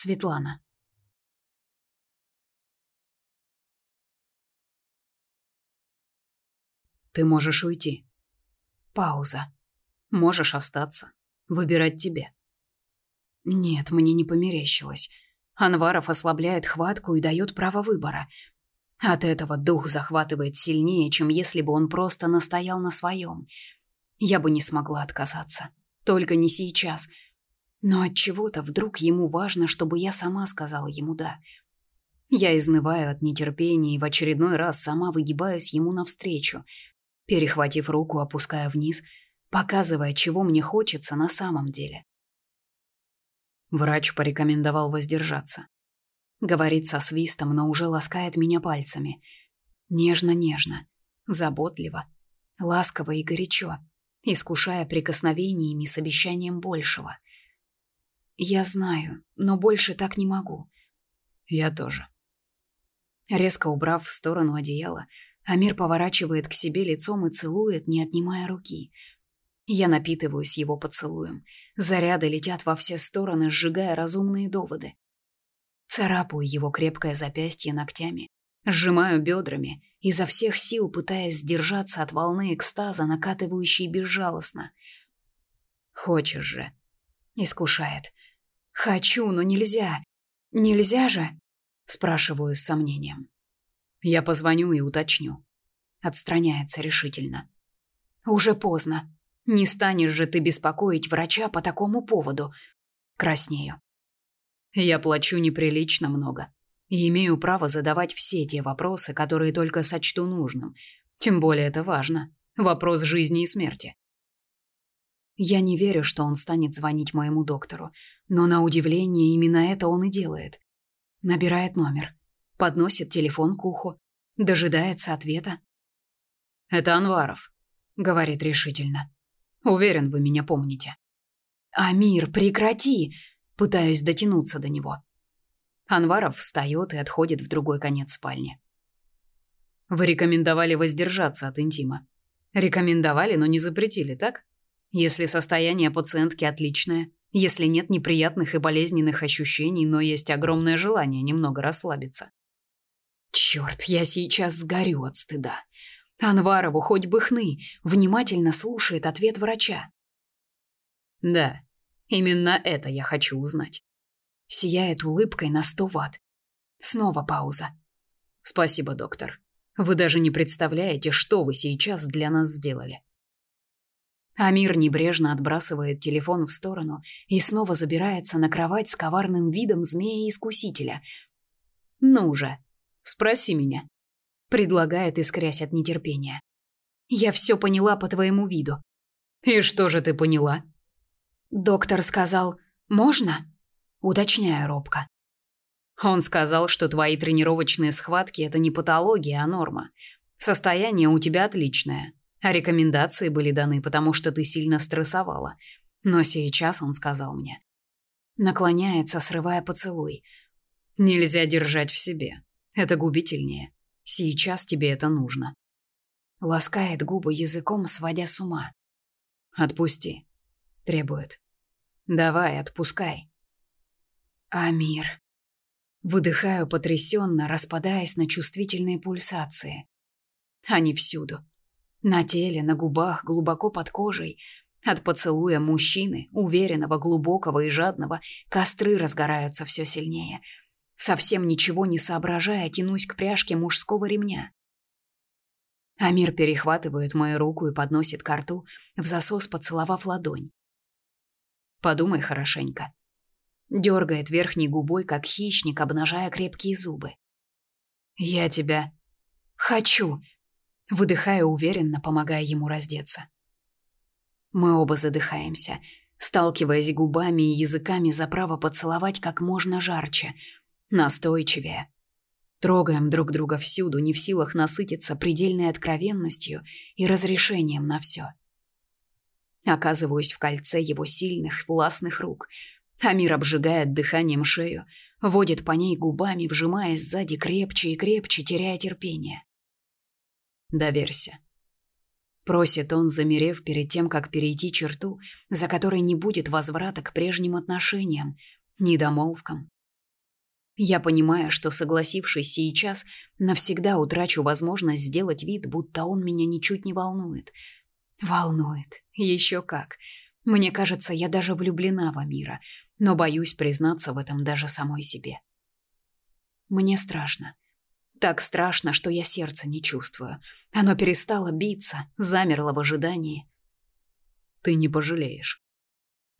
Светлана. Ты можешь уйти. Пауза. Можешь остаться. Выбирать тебе. Нет, мне не померещилось. Анваров ослабляет хватку и дает право выбора. От этого дух захватывает сильнее, чем если бы он просто настоял на своем. Я бы не смогла отказаться. Только не сейчас. Но от чего-то вдруг ему важно, чтобы я сама сказала ему «да». Я изнываю от нетерпения и в очередной раз сама выгибаюсь ему навстречу – перехватив руку, опуская вниз, показывая, чего мне хочется на самом деле. Врач порекомендовал воздержаться. Говорит со свистом, но уже ласкает меня пальцами. Нежно-нежно, заботливо, ласково и горячо, искушая прикосновениями с обещанием большего. Я знаю, но больше так не могу. Я тоже. Резко убрав в сторону одеяло, Амир поворачивает к себе лицом и целует, не отнимая руки. Я напитываюсь его поцелуем. Заряды летят во все стороны, сжигая разумные доводы. Царапаю его крепкое запястье ногтями, сжимаю бедрами, изо всех сил пытаясь сдержаться от волны экстаза, накатывающей безжалостно. «Хочешь же?» — искушает. «Хочу, но нельзя. Нельзя же?» — спрашиваю с сомнением. Я позвоню и уточню. Отстраняется решительно. Уже поздно. Не станешь же ты беспокоить врача по такому поводу. Краснею. Я плачу неприлично много и имею право задавать все те вопросы, которые только сочту нужным. Тем более это важно. Вопрос жизни и смерти. Я не верю, что он станет звонить моему доктору, но на удивление именно это он и делает. Набирает номер подносит телефон к уху, дожидается ответа. «Это Анваров», — говорит решительно. «Уверен, вы меня помните». «Амир, прекрати!» — пытаюсь дотянуться до него. Анваров встает и отходит в другой конец спальни. «Вы рекомендовали воздержаться от интима. Рекомендовали, но не запретили, так? Если состояние пациентки отличное, если нет неприятных и болезненных ощущений, но есть огромное желание немного расслабиться. Черт, я сейчас сгорю от стыда. Анварову хоть бы хны, внимательно слушает ответ врача. Да, именно это я хочу узнать. Сияет улыбкой на сто ватт. Снова пауза. Спасибо, доктор. Вы даже не представляете, что вы сейчас для нас сделали. Амир небрежно отбрасывает телефон в сторону и снова забирается на кровать с коварным видом змея-искусителя. Ну же, Спроси меня. Предлагает, искрясь от нетерпения. Я все поняла по твоему виду. И что же ты поняла? Доктор сказал, можно? Уточняю робко. Он сказал, что твои тренировочные схватки – это не патология, а норма. Состояние у тебя отличное. А рекомендации были даны, потому что ты сильно стрессовала. Но сейчас он сказал мне. Наклоняется, срывая поцелуй. Нельзя держать в себе. Это губительнее. Сейчас тебе это нужно. Ласкает губы языком, сводя с ума. Отпусти. Требует. Давай, отпускай. Амир. Выдыхаю потрясенно, распадаясь на чувствительные пульсации. Они всюду. На теле, на губах, глубоко под кожей. От поцелуя мужчины, уверенного, глубокого и жадного, костры разгораются все сильнее – Совсем ничего не соображая, тянусь к пряжке мужского ремня. Амир перехватывает мою руку и подносит к рту, в засос поцеловав ладонь. Подумай хорошенько. Дергает верхней губой, как хищник, обнажая крепкие зубы. Я тебя хочу. Выдыхаю уверенно, помогая ему раздеться. Мы оба задыхаемся, сталкиваясь губами и языками за право поцеловать как можно жарче – настойчивее. Трогаем друг друга всюду, не в силах насытиться предельной откровенностью и разрешением на все. Оказываюсь в кольце его сильных, властных рук. Амир обжигает дыханием шею, водит по ней губами, вжимаясь сзади крепче и крепче, теряя терпение. «Доверься», — просит он, замерев перед тем, как перейти черту, за которой не будет возврата к прежним отношениям, недомолвкам, Я понимаю, что, согласившись сейчас, навсегда утрачу возможность сделать вид, будто он меня ничуть не волнует. Волнует. Еще как. Мне кажется, я даже влюблена в Амира, но боюсь признаться в этом даже самой себе. Мне страшно. Так страшно, что я сердца не чувствую. Оно перестало биться, замерло в ожидании. Ты не пожалеешь.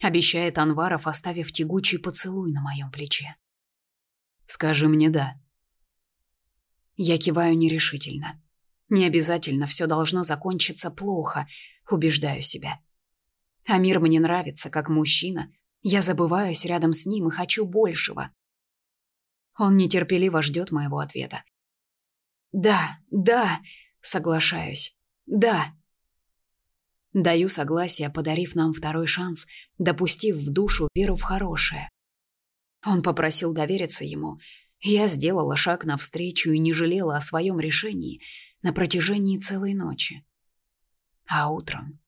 Обещает Анваров, оставив тягучий поцелуй на моем плече. Скажи мне «да». Я киваю нерешительно. Не обязательно все должно закончиться плохо, убеждаю себя. Амир мне нравится как мужчина. Я забываюсь рядом с ним и хочу большего. Он нетерпеливо ждет моего ответа. Да, да, соглашаюсь. Да. Даю согласие, подарив нам второй шанс, допустив в душу веру в хорошее. Он попросил довериться ему. Я сделала шаг навстречу и не жалела о своем решении на протяжении целой ночи. А утром